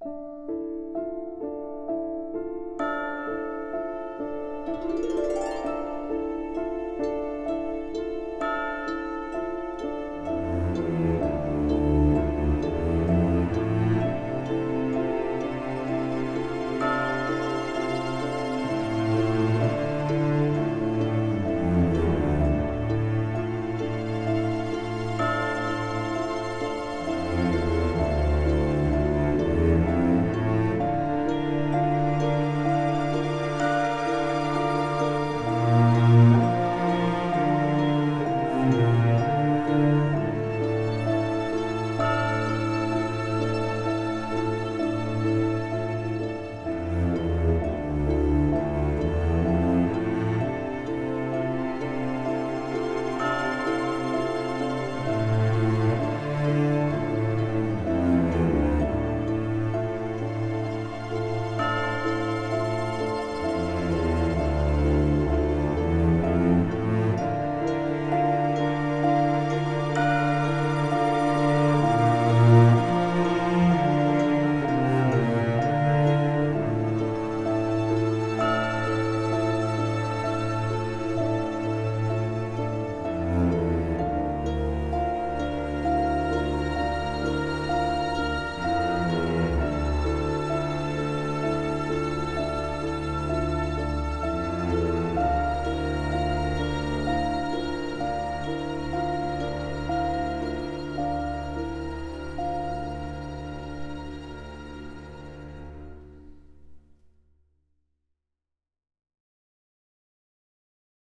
Música